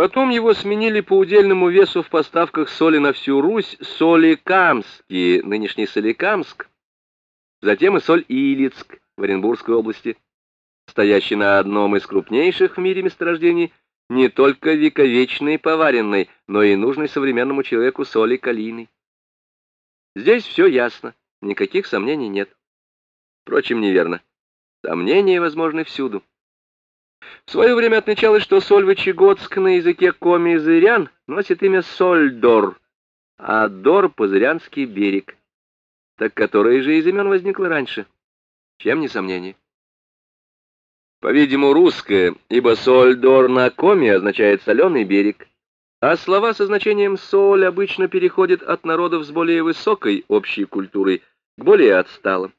Потом его сменили по удельному весу в поставках соли на всю Русь Соликамские, нынешний Соликамск, затем и соль Илицк в Оренбургской области, стоящий на одном из крупнейших в мире месторождений не только вековечной поваренной, но и нужной современному человеку соли калийной. Здесь все ясно, никаких сомнений нет. Впрочем, неверно. Сомнения возможны всюду. В свое время отмечалось, что соль Вычегодск на языке коми-зырян носит имя Сольдор, а Дор — Позырянский берег. Так которое же из имен возникло раньше? Чем не сомнение? По-видимому, русское, ибо Сольдор на коме означает «соленый берег», а слова со значением «соль» обычно переходят от народов с более высокой общей культурой к более отсталым.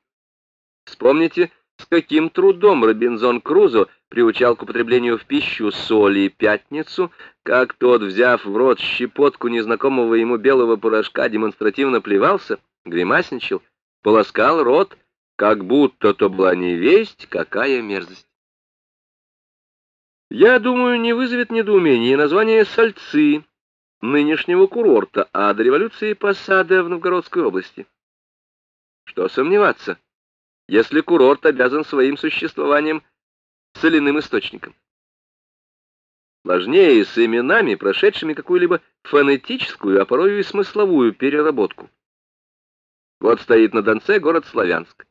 Вспомните, с каким трудом Робинзон Крузо приучал к употреблению в пищу соли пятницу, как тот, взяв в рот щепотку незнакомого ему белого порошка, демонстративно плевался, гримасничал, полоскал рот, как будто то была не весть, какая мерзость. Я думаю, не вызовет недоумения название Сальцы, нынешнего курорта, а до революции посада в Новгородской области. Что сомневаться? если курорт обязан своим существованием соляным источником. Сложнее с именами, прошедшими какую-либо фонетическую, а порой и смысловую переработку. Вот стоит на Донце город Славянск.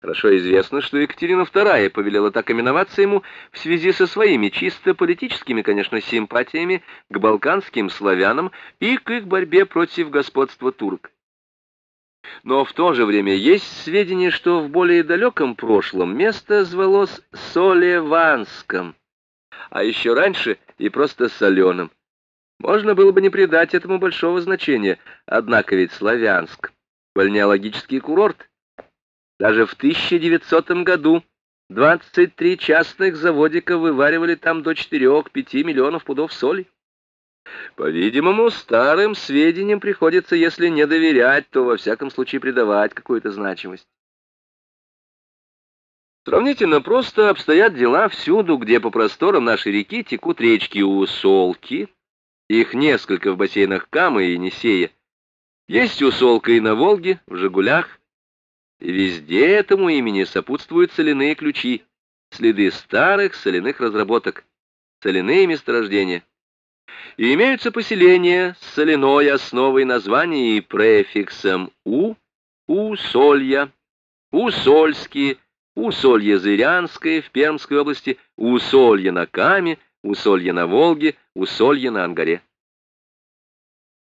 Хорошо известно, что Екатерина II повелела так именоваться ему в связи со своими чисто политическими, конечно, симпатиями к балканским славянам и к их борьбе против господства турок. Но в то же время есть сведения, что в более далеком прошлом место звалось Солеванском, а еще раньше и просто Соленым. Можно было бы не придать этому большого значения, однако ведь Славянск — бальнеологический курорт. Даже в 1900 году 23 частных заводика вываривали там до 4-5 миллионов пудов соли. По-видимому, старым сведениям приходится, если не доверять, то во всяком случае придавать какую-то значимость. Сравнительно просто обстоят дела всюду, где по просторам нашей реки текут речки Усолки, их несколько в бассейнах Камы и Енисея. Есть Усолка и на Волге, в Жигулях. И везде этому имени сопутствуют соляные ключи, следы старых соляных разработок, соляные месторождения и имеются поселения с соляной основой названия и префиксом «у», «усолья», «усольские», «усолье-зырянское» в Пермской области, «усолье на Каме», «усолье на Волге», «усолье на Ангаре.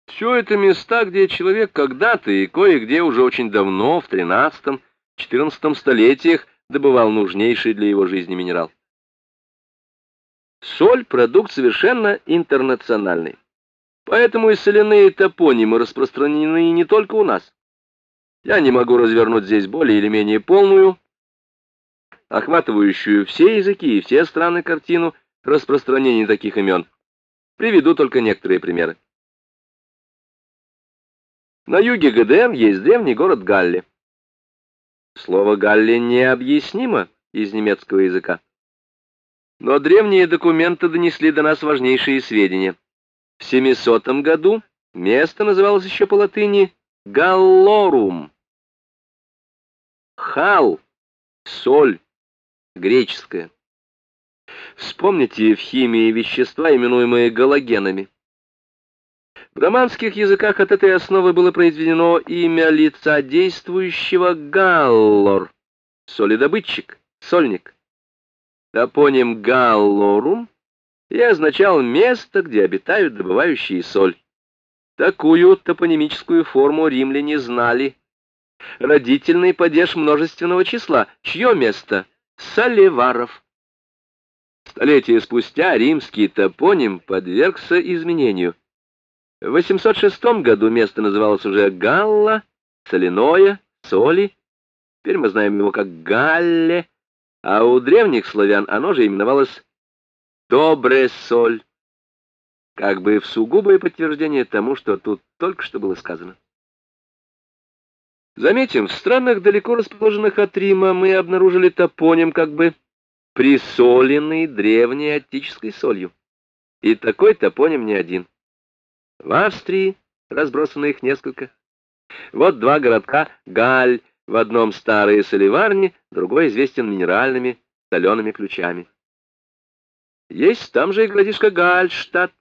Все это места, где человек когда-то и кое-где уже очень давно, в XIII-XIV столетиях, добывал нужнейший для его жизни минерал. Соль — продукт совершенно интернациональный. Поэтому и соляные топонимы распространены не только у нас. Я не могу развернуть здесь более или менее полную, охватывающую все языки и все страны картину распространения таких имен. Приведу только некоторые примеры. На юге ГДМ есть древний город Галли. Слово «Галли» необъяснимо из немецкого языка. Но древние документы донесли до нас важнейшие сведения. В 700 году место называлось еще по латыни Галлорум. Хал — соль, греческая. Вспомните в химии вещества, именуемые галогенами. В романских языках от этой основы было произведено имя лица действующего Галлор, солидобытчик, сольник. Топоним Галлорум и означал место, где обитают добывающие соль. Такую топонимическую форму римляне знали. Родительный падеж множественного числа. Чье место? Соливаров. Столетия спустя римский топоним подвергся изменению. В 806 году место называлось уже Галла, Соляное, Соли. Теперь мы знаем его как Галле, а у древних славян оно же именовалось Добресоль, как бы в сугубое подтверждение тому, что тут только что было сказано. Заметим, в странах, далеко расположенных от Рима, мы обнаружили топоним как бы присоленный древней аттической солью. И такой топоним не один. В Австрии разбросано их несколько. Вот два городка Галь, в одном старые соливарни, другой известен минеральными солеными ключами. Есть там же и городишко Гальштадт,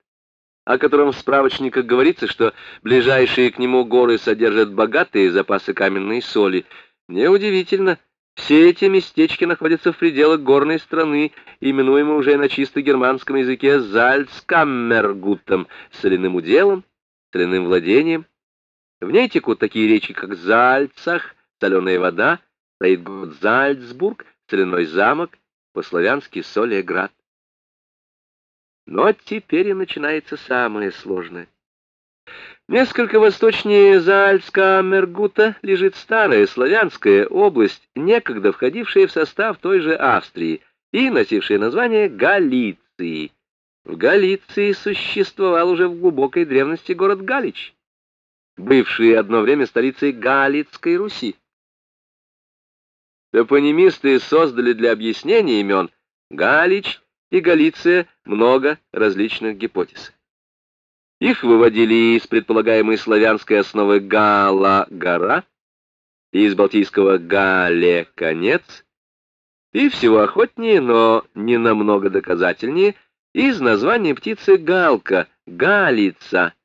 о котором в справочниках говорится, что ближайшие к нему горы содержат богатые запасы каменной соли. Неудивительно, все эти местечки находятся в пределах горной страны, именуемой уже на чисто германском языке Зальцкаммергутом, соляным уделом, соляным владением. В ней текут такие речи, как Зальцах, соленая вода, стоит город Зальцбург, соляной замок, по-славянски Солеград. Но теперь и начинается самое сложное. Несколько восточнее Заальска Мергута лежит старая славянская область, некогда входившая в состав той же Австрии и носившая название Галиции. В Галиции существовал уже в глубокой древности город Галич, бывший одно время столицей Галицкой Руси. Топонимисты создали для объяснения имен Галич и Галиция много различных гипотез. Их выводили из предполагаемой славянской основы Гала-гора, из балтийского Гале-конец, и всего охотнее, но не намного доказательнее, из названия птицы галка, галица,